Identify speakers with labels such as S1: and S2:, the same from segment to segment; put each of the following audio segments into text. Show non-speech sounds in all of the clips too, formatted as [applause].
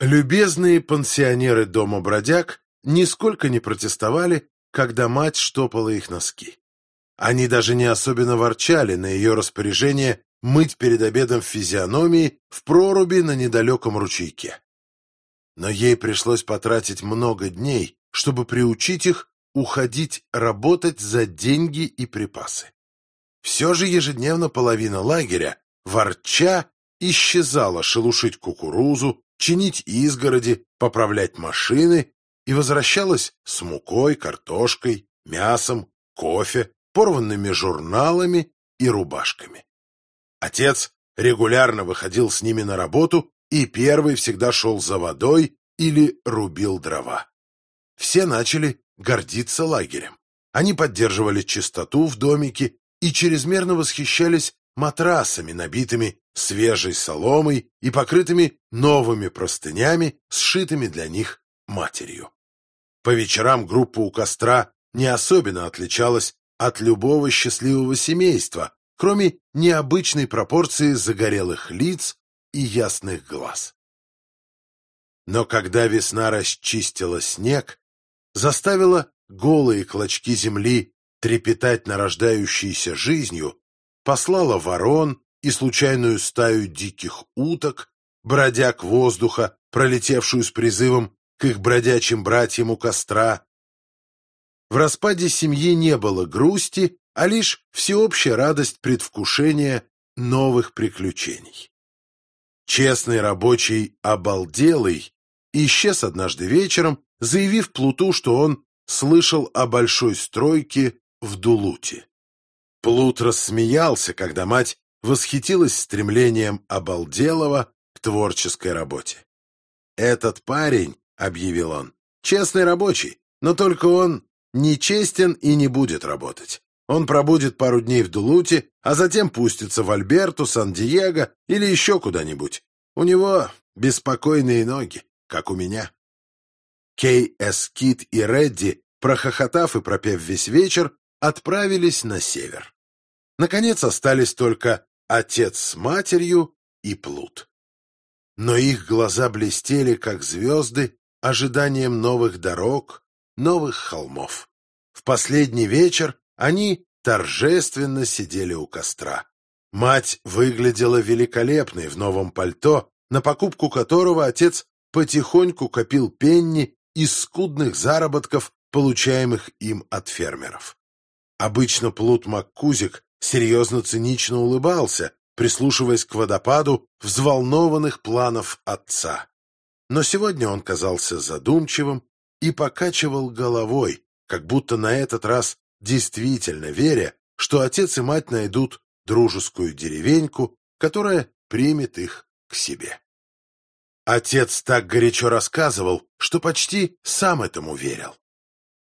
S1: Любезные пансионеры дома бродяг нисколько не протестовали, когда мать штопала их носки. Они даже не особенно ворчали на ее распоряжение мыть перед обедом физиономии в проруби на недалеком ручейке. Но ей пришлось потратить много дней, чтобы приучить их уходить работать за деньги и припасы. Все же ежедневно половина лагеря, ворча, исчезала шелушить кукурузу, чинить изгороди, поправлять машины и возвращалась с мукой, картошкой, мясом, кофе, порванными журналами и рубашками. Отец регулярно выходил с ними на работу и первый всегда шел за водой или рубил дрова. Все начали гордиться лагерем. Они поддерживали чистоту в домике и чрезмерно восхищались матрасами, набитыми свежей соломой и покрытыми новыми простынями, сшитыми для них матерью. По вечерам группа у костра не особенно отличалась от любого счастливого семейства, кроме необычной пропорции загорелых лиц и ясных глаз. Но когда весна расчистила снег, заставила голые клочки земли трепетать нарождающейся жизнью, послала ворон и случайную стаю диких уток, бродяг воздуха, пролетевшую с призывом к их бродячим братьям у костра. В распаде семьи не было грусти, а лишь всеобщая радость предвкушения новых приключений. Честный рабочий обалделый исчез однажды вечером, заявив Плуту, что он слышал о большой стройке в Дулуте. Плут рассмеялся, когда мать восхитилась стремлением обалделого к творческой работе. «Этот парень, — объявил он, — честный рабочий, но только он нечестен и не будет работать. Он пробудет пару дней в Дулуте, а затем пустится в Альберту, Сан-Диего или еще куда-нибудь. У него беспокойные ноги, как у меня». Кей, Эскит и Редди, прохохотав и пропев весь вечер, отправились на север. Наконец остались только отец с матерью и плут. Но их глаза блестели, как звезды, ожиданием новых дорог, новых холмов. В последний вечер они торжественно сидели у костра. Мать выглядела великолепной в новом пальто, на покупку которого отец потихоньку копил пенни из скудных заработков, получаемых им от фермеров. Обычно Плут Маккузик серьезно-цинично улыбался, прислушиваясь к водопаду взволнованных планов отца. Но сегодня он казался задумчивым и покачивал головой, как будто на этот раз действительно веря, что отец и мать найдут дружескую деревеньку, которая примет их к себе. Отец так горячо рассказывал, что почти сам этому верил.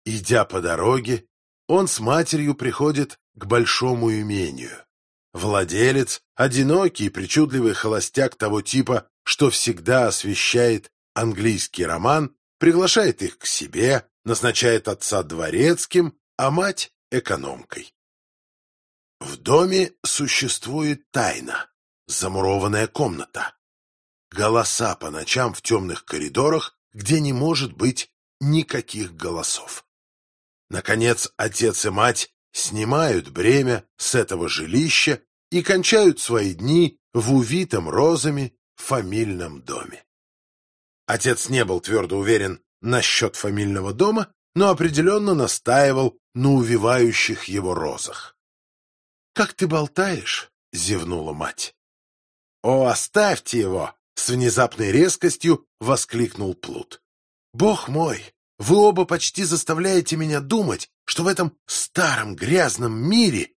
S1: Идя по дороге, он с матерью приходит к большому имению. Владелец, одинокий и причудливый холостяк того типа, что всегда освещает английский роман, приглашает их к себе, назначает отца дворецким, а мать — экономкой. В доме существует тайна, замурованная комната голоса по ночам в темных коридорах, где не может быть никаких голосов. Наконец, отец и мать снимают бремя с этого жилища и кончают свои дни в увитом розами фамильном доме. Отец не был твердо уверен насчет фамильного дома, но определенно настаивал на увивающих его розах. — Как ты болтаешь? — зевнула мать. — О, оставьте его! С внезапной резкостью воскликнул Плут. «Бог мой, вы оба почти заставляете меня думать, что в этом старом грязном мире,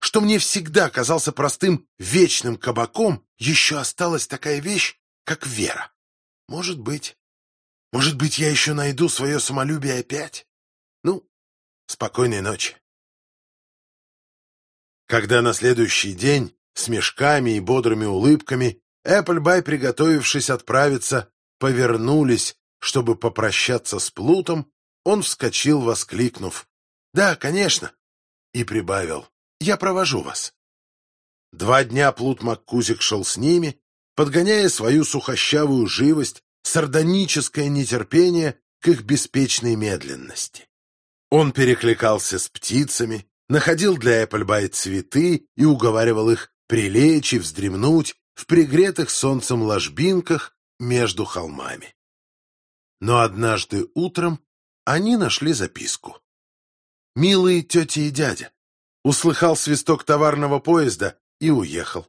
S1: что мне всегда казался простым вечным кабаком, еще осталась такая вещь, как вера. Может быть. Может быть, я еще найду свое самолюбие опять? Ну, спокойной ночи». Когда на следующий день с мешками и бодрыми улыбками Эпплбай, приготовившись отправиться, повернулись, чтобы попрощаться с Плутом, он вскочил, воскликнув «Да, конечно!» и прибавил «Я провожу вас». Два дня Плут Маккузик шел с ними, подгоняя свою сухощавую живость сардоническое нетерпение к их беспечной медленности. Он перекликался с птицами, находил для Эпплбай цветы и уговаривал их прилечь и вздремнуть в пригретых солнцем ложбинках между холмами. Но однажды утром они нашли записку. «Милые тети и дядя, услыхал свисток товарного поезда и уехал.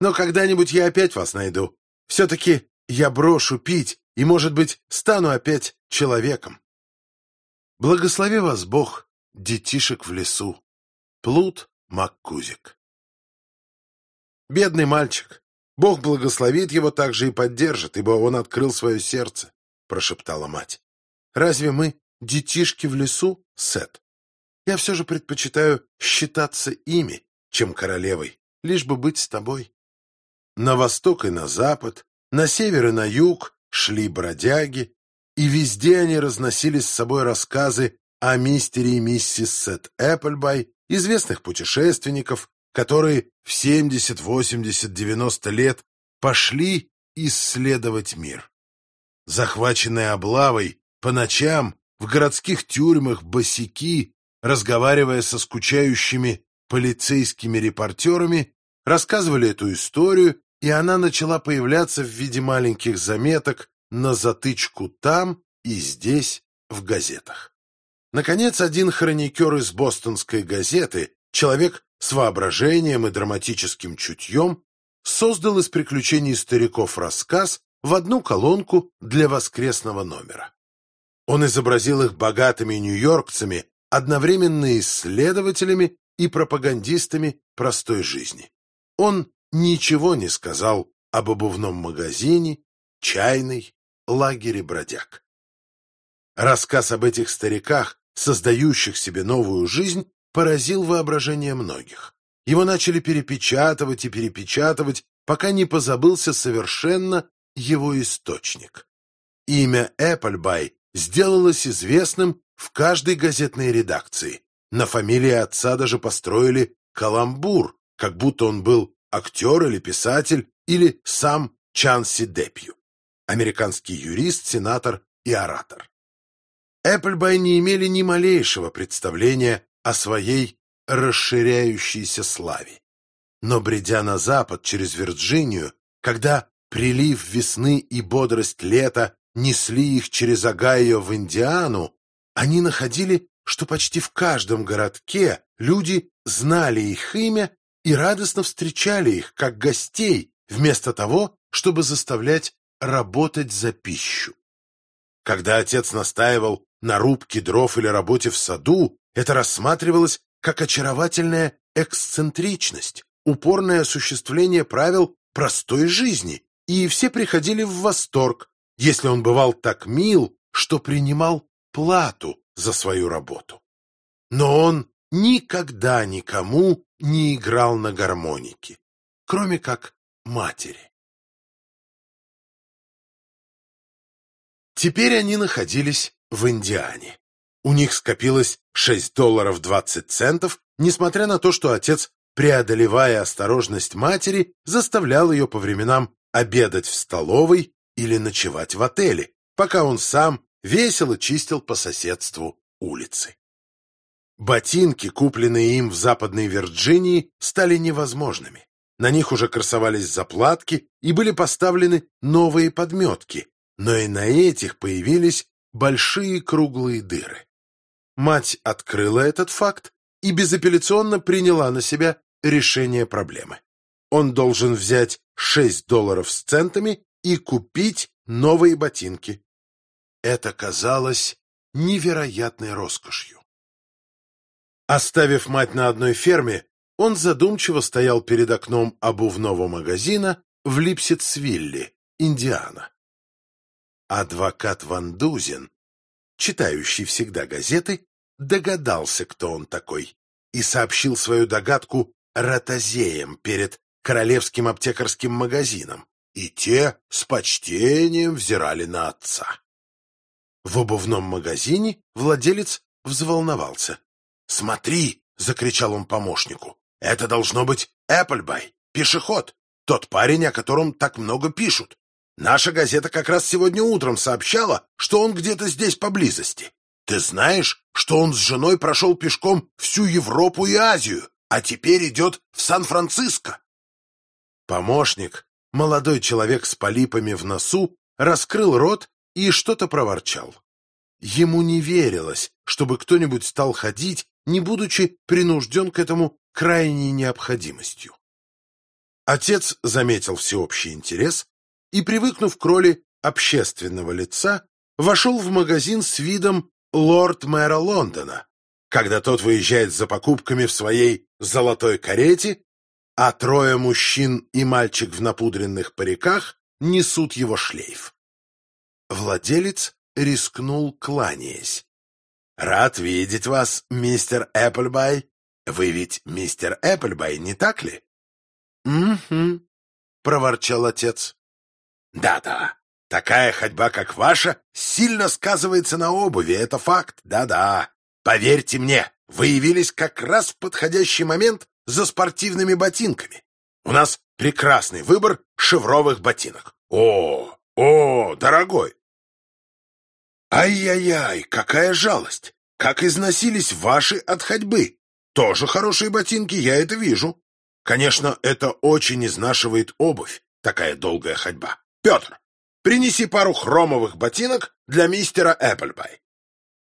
S1: Но когда-нибудь я опять вас найду. Все-таки я брошу пить и, может быть, стану опять человеком. Благослови вас Бог, детишек в лесу. Плут Маккузик. Бедный мальчик. Бог благословит его также и поддержит, ибо он открыл свое сердце, прошептала мать. Разве мы детишки в лесу, Сет? Я все же предпочитаю считаться ими, чем королевой, лишь бы быть с тобой. На восток и на запад, на север и на юг шли бродяги, и везде они разносили с собой рассказы о мистере и миссис Сет Эпплбай, известных путешественников, которые в 70, 80, 90 лет пошли исследовать мир. Захваченные облавой, по ночам в городских тюрьмах босики разговаривая со скучающими полицейскими репортерами, рассказывали эту историю, и она начала появляться в виде маленьких заметок на затычку там и здесь в газетах. Наконец, один хроникер из бостонской газеты, человек с воображением и драматическим чутьем, создал из приключений стариков рассказ в одну колонку для воскресного номера. Он изобразил их богатыми нью-йоркцами, одновременно исследователями и пропагандистами простой жизни. Он ничего не сказал об обувном магазине, чайной, лагере бродяг. Рассказ об этих стариках, создающих себе новую жизнь, поразил воображение многих. Его начали перепечатывать и перепечатывать, пока не позабылся совершенно его источник. Имя Эпплбай сделалось известным в каждой газетной редакции. На фамилии отца даже построили каламбур, как будто он был актер или писатель, или сам Чанси Депью, американский юрист, сенатор и оратор. Эпплбай не имели ни малейшего представления о своей расширяющейся славе. Но, бредя на запад через Вирджинию, когда прилив весны и бодрость лета несли их через Огайо в Индиану, они находили, что почти в каждом городке люди знали их имя и радостно встречали их, как гостей, вместо того, чтобы заставлять работать за пищу. Когда отец настаивал на рубке дров или работе в саду, это рассматривалось как очаровательная эксцентричность, упорное осуществление правил простой жизни, и все приходили в восторг, если он бывал так мил, что принимал плату за свою работу. Но он никогда никому не играл на гармонике, кроме как матери. Теперь они находились в Индиане. У них скопилось 6 долларов 20 центов, несмотря на то, что отец, преодолевая осторожность матери, заставлял ее по временам обедать в столовой или ночевать в отеле, пока он сам весело чистил по соседству улицы. Ботинки, купленные им в Западной Вирджинии, стали невозможными. На них уже красовались заплатки и были поставлены новые подметки, но и на этих появились большие круглые дыры. Мать открыла этот факт и безапелляционно приняла на себя решение проблемы. Он должен взять 6 долларов с центами и купить новые ботинки. Это казалось невероятной роскошью. Оставив мать на одной ферме, он задумчиво стоял перед окном обувного магазина в Липситсвилле, Индиана. Адвокат Ван Дузин, читающий всегда газеты, догадался, кто он такой, и сообщил свою догадку ротозеям перед Королевским аптекарским магазином, и те с почтением взирали на отца. В обувном магазине владелец взволновался. «Смотри!» — закричал он помощнику. «Это должно быть Эпплбай, пешеход, тот парень, о котором так много пишут. Наша газета как раз сегодня утром сообщала, что он где-то здесь поблизости. Ты знаешь, что он с женой прошел пешком всю Европу и Азию, а теперь идет в Сан-Франциско?» Помощник, молодой человек с полипами в носу, раскрыл рот и что-то проворчал. Ему не верилось, чтобы кто-нибудь стал ходить, не будучи принужден к этому крайней необходимостью. Отец заметил всеобщий интерес и, привыкнув к роли общественного лица, вошел в магазин с видом лорд-мэра Лондона, когда тот выезжает за покупками в своей золотой карете, а трое мужчин и мальчик в напудренных париках несут его шлейф. Владелец рискнул, кланяясь. «Рад видеть вас, мистер Эпплбай. Вы ведь мистер Эпплбай, не так ли?» «Угу», — проворчал отец. «Да-да, такая ходьба, как ваша, сильно сказывается на обуви, это факт, да-да. Поверьте мне, вы явились как раз в подходящий момент за спортивными ботинками. У нас прекрасный выбор шевровых ботинок. О, о, дорогой, Ай-яй-яй, какая жалость! Как износились ваши от ходьбы! Тоже хорошие ботинки, я это вижу. Конечно, это очень изнашивает обувь, такая долгая ходьба. Петр, принеси пару хромовых ботинок для мистера Эпплбай.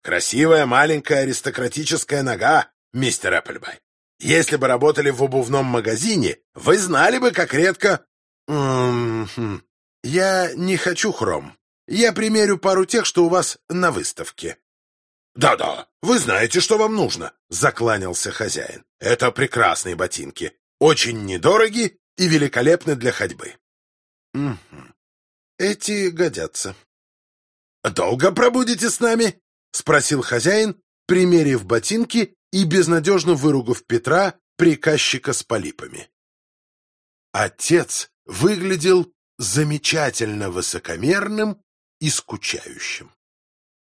S1: Красивая маленькая аристократическая нога, мистер Эпплбай. Если бы работали в обувном магазине, вы знали бы, как редко... М -м -м. Я не хочу хром. Я примерю пару тех, что у вас на выставке». «Да-да, вы знаете, что вам нужно», — закланялся хозяин. «Это прекрасные ботинки, очень недороги и великолепны для ходьбы». «Угу. Эти годятся». «Долго пробудете с нами?» — спросил хозяин, примерив ботинки и безнадежно выругав Петра, приказчика с полипами. Отец выглядел замечательно высокомерным и скучающим.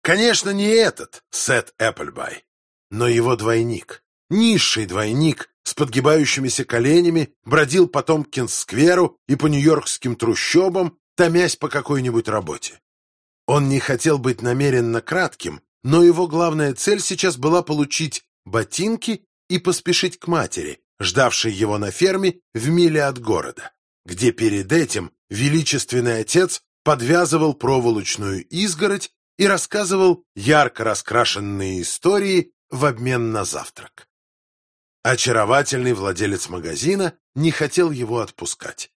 S1: Конечно, не этот Сет Эпплбай, но его двойник, низший двойник с подгибающимися коленями, бродил по Томпкинс-скверу и по нью-йоркским трущобам, томясь по какой-нибудь работе. Он не хотел быть намеренно кратким, но его главная цель сейчас была получить ботинки и поспешить к матери, ждавшей его на ферме в миле от города, где перед этим величественный отец подвязывал проволочную изгородь и рассказывал ярко раскрашенные истории в обмен на завтрак. Очаровательный владелец магазина не хотел его отпускать.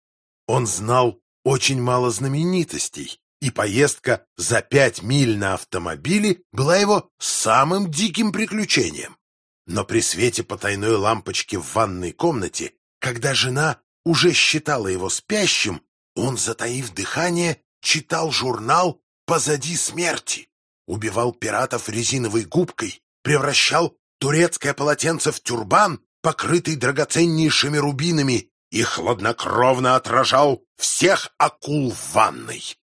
S1: Он знал очень мало знаменитостей, и поездка за пять миль на автомобиле была его самым диким приключением. Но при свете потайной лампочки в ванной комнате, когда жена уже считала его спящим, он, затаив дыхание, читал журнал «Позади смерти», убивал пиратов резиновой губкой, превращал турецкое полотенце в тюрбан, покрытый драгоценнейшими рубинами, и хладнокровно отражал всех акул в ванной.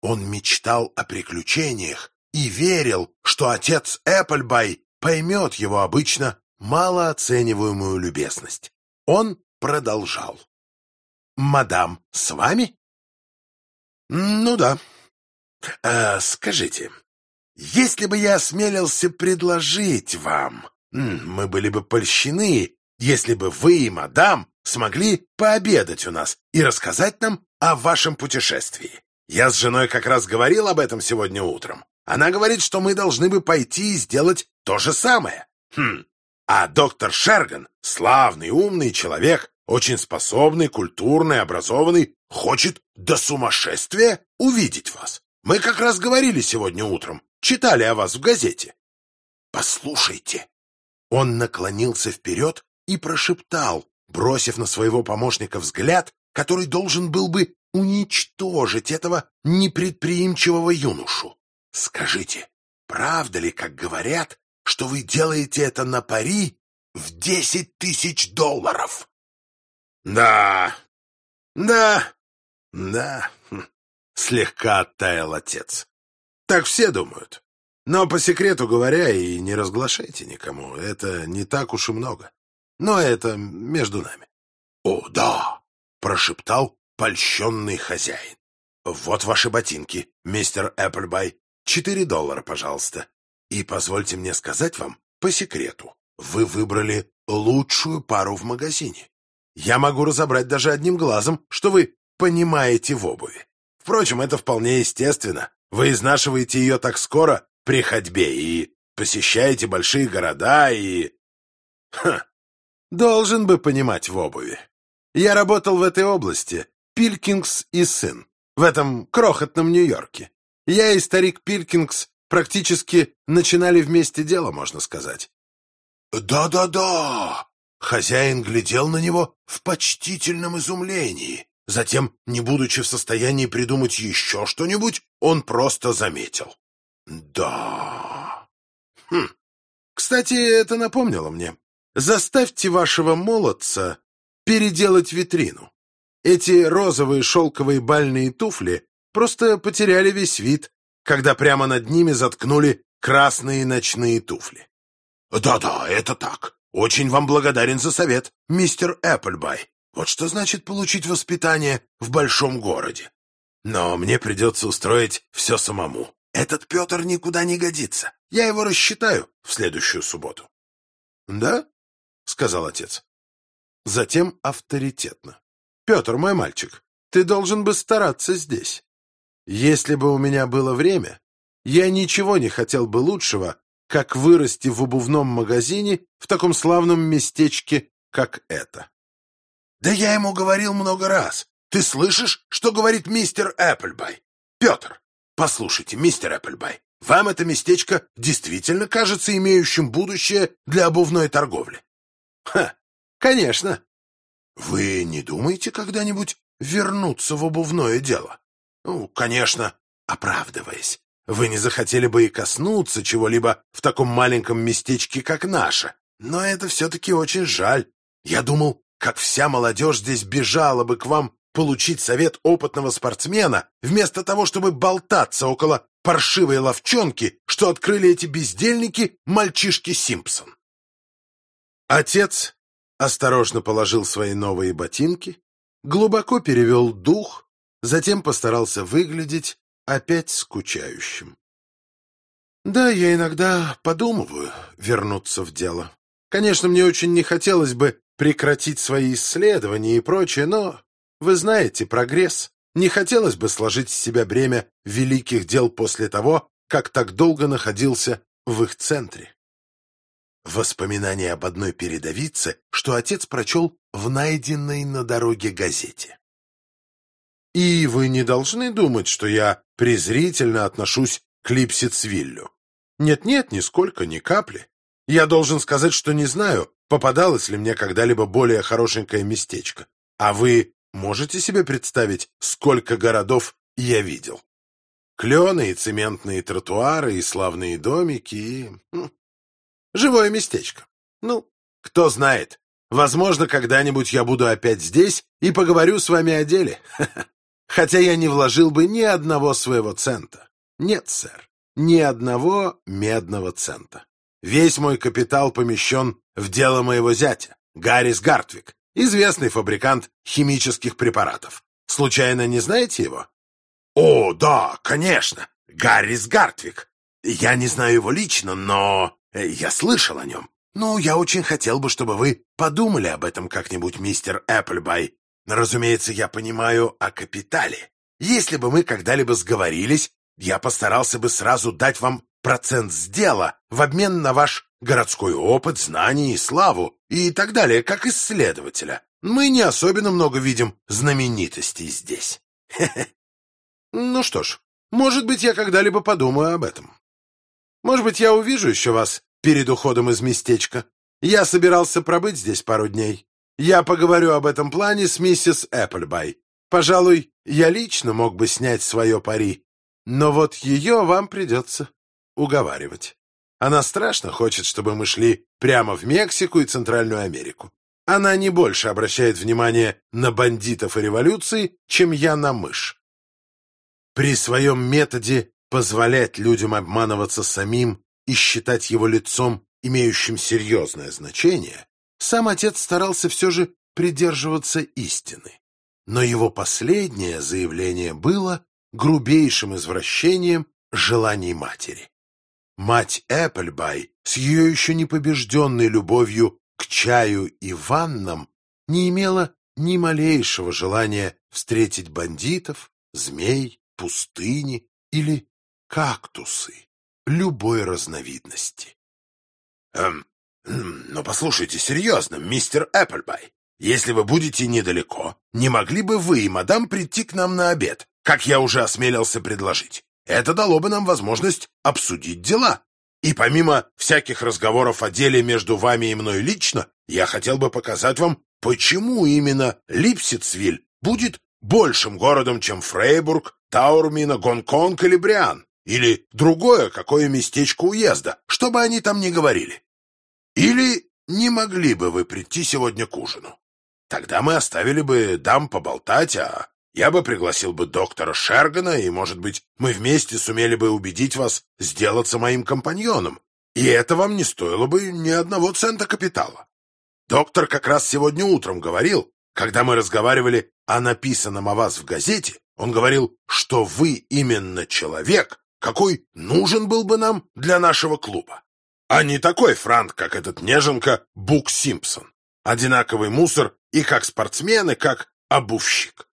S1: Он мечтал о приключениях и верил, что отец Эпплбай поймет его обычно малооцениваемую любезность. Он продолжал. «Мадам, с вами?» «Ну да. А, скажите, если бы я осмелился предложить вам, мы были бы польщены, если бы вы и мадам смогли пообедать у нас и рассказать нам о вашем путешествии. Я с женой как раз говорил об этом сегодня утром. Она говорит, что мы должны бы пойти и сделать то же самое. Хм. А доктор Шерган, славный, умный человек, очень способный, культурный, образованный, хочет до сумасшествия увидеть вас. Мы как раз говорили сегодня утром, читали о вас в газете. Послушайте. Он наклонился вперед и прошептал, бросив на своего помощника взгляд, который должен был бы уничтожить этого непредприимчивого юношу. Скажите, правда ли, как говорят, что вы делаете это на пари в десять тысяч долларов? Да, да, да, хм, слегка оттаял отец. Так все думают. Но по секрету говоря, и не разглашайте никому, это не так уж и много. Но это между нами. О, да, прошептал польщенный хозяин. Вот ваши ботинки, мистер Эпплбай. Четыре доллара, пожалуйста. И позвольте мне сказать вам по секрету. Вы выбрали лучшую пару в магазине. Я могу разобрать даже одним глазом, что вы понимаете в обуви. Впрочем, это вполне естественно. Вы изнашиваете ее так скоро при ходьбе и посещаете большие города и... Ха! Должен бы понимать в обуви. Я работал в этой области, Пилькингс и сын, в этом крохотном Нью-Йорке. Я и старик Пилькингс практически начинали вместе дело, можно сказать. «Да-да-да!» Хозяин глядел на него в почтительном изумлении. Затем, не будучи в состоянии придумать еще что-нибудь, он просто заметил. «Да...» «Хм. Кстати, это напомнило мне. Заставьте вашего молодца переделать витрину. Эти розовые шелковые бальные туфли просто потеряли весь вид, когда прямо над ними заткнули красные ночные туфли. «Да-да, это так. Очень вам благодарен за совет, мистер Эпплбай. Вот что значит получить воспитание в большом городе. Но мне придется устроить все самому. Этот Петр никуда не годится. Я его рассчитаю в следующую субботу. — Да? — сказал отец. Затем авторитетно. — Петр, мой мальчик, ты должен бы стараться здесь. Если бы у меня было время, я ничего не хотел бы лучшего, как вырасти в обувном магазине в таком славном местечке, как это. Да я ему говорил много раз. Ты слышишь, что говорит мистер Эпплбай? Петр, послушайте, мистер Эпплбай, вам это местечко действительно кажется имеющим будущее для обувной торговли? Ха, конечно. Вы не думаете когда-нибудь вернуться в обувное дело? Ну, конечно, оправдываясь. Вы не захотели бы и коснуться чего-либо в таком маленьком местечке, как наше. Но это все-таки очень жаль. Я думал, как вся молодежь здесь бежала бы к вам получить совет опытного спортсмена, вместо того, чтобы болтаться около паршивой ловчонки, что открыли эти бездельники мальчишки Симпсон. Отец осторожно положил свои новые ботинки, глубоко перевел дух, затем постарался выглядеть опять скучающим. Да, я иногда подумываю вернуться в дело. Конечно, мне очень не хотелось бы прекратить свои исследования и прочее, но, вы знаете, прогресс. Не хотелось бы сложить с себя бремя великих дел после того, как так долго находился в их центре. Воспоминание об одной передовице, что отец прочел в найденной на дороге газете. И вы не должны думать, что я презрительно отношусь к Липсицвиллю. Нет-нет, нисколько, ни капли. Я должен сказать, что не знаю, попадалось ли мне когда-либо более хорошенькое местечко. А вы можете себе представить, сколько городов я видел? Клены и цементные тротуары, и славные домики, и... Хм, живое местечко. Ну, кто знает. Возможно, когда-нибудь я буду опять здесь и поговорю с вами о деле. [laughs] Хотя я не вложил бы ни одного своего цента. Нет, сэр, ни одного медного цента. Весь мой капитал помещен в дело моего зятя, Гаррис Гартвик, известный фабрикант химических препаратов. Случайно не знаете его? О, да, конечно, Гаррис Гартвик. Я не знаю его лично, но я слышал о нем. Ну, я очень хотел бы, чтобы вы подумали об этом как-нибудь, мистер Эпплбай. Разумеется, я понимаю о капитале. Если бы мы когда-либо сговорились, я постарался бы сразу дать вам процент с дела в обмен на ваш городской опыт, знания и славу и так далее, как исследователя. Мы не особенно много видим знаменитостей здесь. [laughs] Ну что ж, может быть, я когда-либо подумаю об этом. Может быть, я увижу еще вас перед уходом из местечка. Я собирался пробыть здесь пару дней. Я поговорю об этом плане с миссис Эпплбай. Пожалуй, я лично мог бы снять свое пари, но вот ее вам придется уговаривать. Она страшно хочет, чтобы мы шли прямо в Мексику и Центральную Америку. Она не больше обращает внимание на бандитов и революции, чем я на мышь. При своем методе позволять людям обманываться самим и считать его лицом, имеющим серьезное значение, сам отец старался все же придерживаться истины. Но его последнее заявление было грубейшим извращением желаний матери. Мать Эпплбай с ее еще не побежденной любовью к чаю и ваннам не имела ни малейшего желания встретить бандитов, змей, пустыни или кактусы любой разновидности. Эм, но послушайте серьезно, мистер Эпплбай. Если вы будете недалеко, не могли бы вы и мадам прийти к нам на обед, как я уже осмелился предложить? Это дало бы нам возможность обсудить дела. И помимо всяких разговоров о деле между вами и мной лично, я хотел бы показать вам, почему именно Липсицвиль будет большим городом, чем Фрейбург, Таурмина, Гонконг или Бриан, или другое какое местечко уезда, что бы они там ни говорили. Или не могли бы вы прийти сегодня к ужину? Тогда мы оставили бы дам поболтать, а я бы пригласил бы доктора Шергана, и, может быть, мы вместе сумели бы убедить вас сделаться моим компаньоном. И это вам не стоило бы ни одного цента капитала. Доктор как раз сегодня утром говорил, когда мы разговаривали о написанном о вас в газете, он говорил, что вы именно человек, какой нужен был бы нам для нашего клуба. А не такой франт, как этот неженка Бук Симпсон. Одинаковый мусор и как спортсмен, и как обувщик.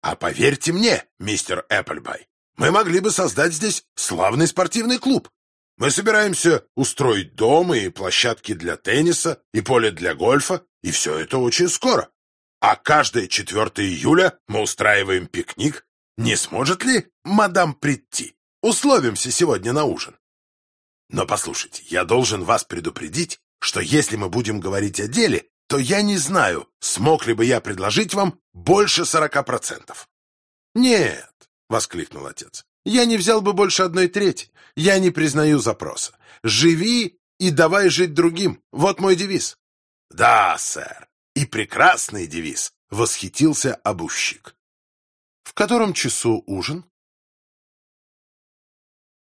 S1: А поверьте мне, мистер Эпплбай, мы могли бы создать здесь славный спортивный клуб. Мы собираемся устроить дом и площадки для тенниса, и поле для гольфа, и все это очень скоро. А каждое 4 июля мы устраиваем пикник. Не сможет ли мадам прийти? Условимся сегодня на ужин. Но послушайте, я должен вас предупредить, что если мы будем говорить о деле, то я не знаю, смог ли бы я предложить вам больше сорока процентов. «Нет», — воскликнул отец, — «я не взял бы больше одной трети. Я не признаю запроса. Живи и давай жить другим. Вот мой девиз». «Да, сэр, и прекрасный девиз», — восхитился обувщик. «В котором часу ужин?»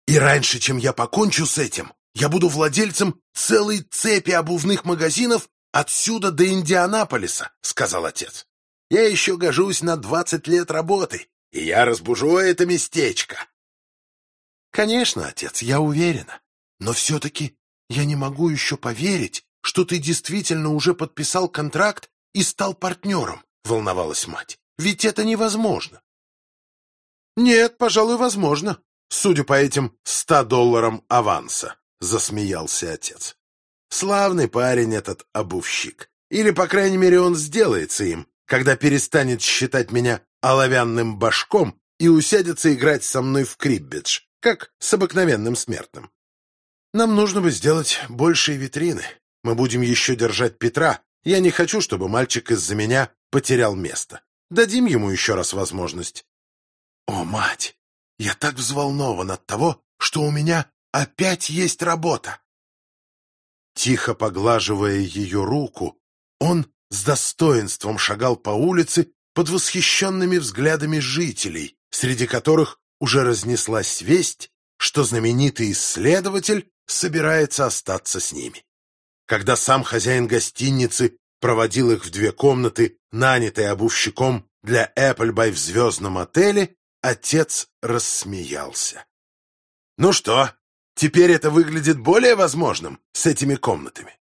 S1: «И раньше, чем я покончу с этим, я буду владельцем целой цепи обувных магазинов «Отсюда до Индианаполиса», — сказал отец. «Я еще гожусь на двадцать лет работы, и я разбужу это местечко». «Конечно, отец, я уверена. Но все-таки я не могу еще поверить, что ты действительно уже подписал контракт и стал партнером», — волновалась мать. «Ведь это невозможно». «Нет, пожалуй, возможно, судя по этим ста долларам аванса», — засмеялся отец. Славный парень этот обувщик. Или, по крайней мере, он сделается им, когда перестанет считать меня оловянным башком и усядется играть со мной в криббедж, как с обыкновенным смертным. Нам нужно бы сделать большие витрины. Мы будем еще держать Петра. Я не хочу, чтобы мальчик из-за меня потерял место. Дадим ему еще раз возможность. О, мать! Я так взволнован от того, что у меня опять есть работа. Тихо поглаживая ее руку, он с достоинством шагал по улице под восхищенными взглядами жителей, среди которых уже разнеслась весть, что знаменитый исследователь собирается остаться с ними. Когда сам хозяин гостиницы проводил их в две комнаты, нанятые обувщиком для Эпплбай в звездном отеле, отец рассмеялся. «Ну что, Теперь это выглядит более возможным с этими комнатами.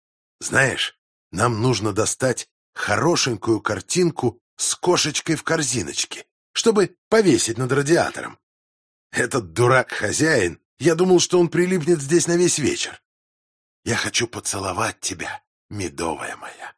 S1: Знаешь, нам нужно достать хорошенькую картинку с кошечкой в корзиночке, чтобы повесить над радиатором. Этот дурак-хозяин, я думал, что он прилипнет здесь на весь вечер. Я хочу поцеловать тебя, медовая моя.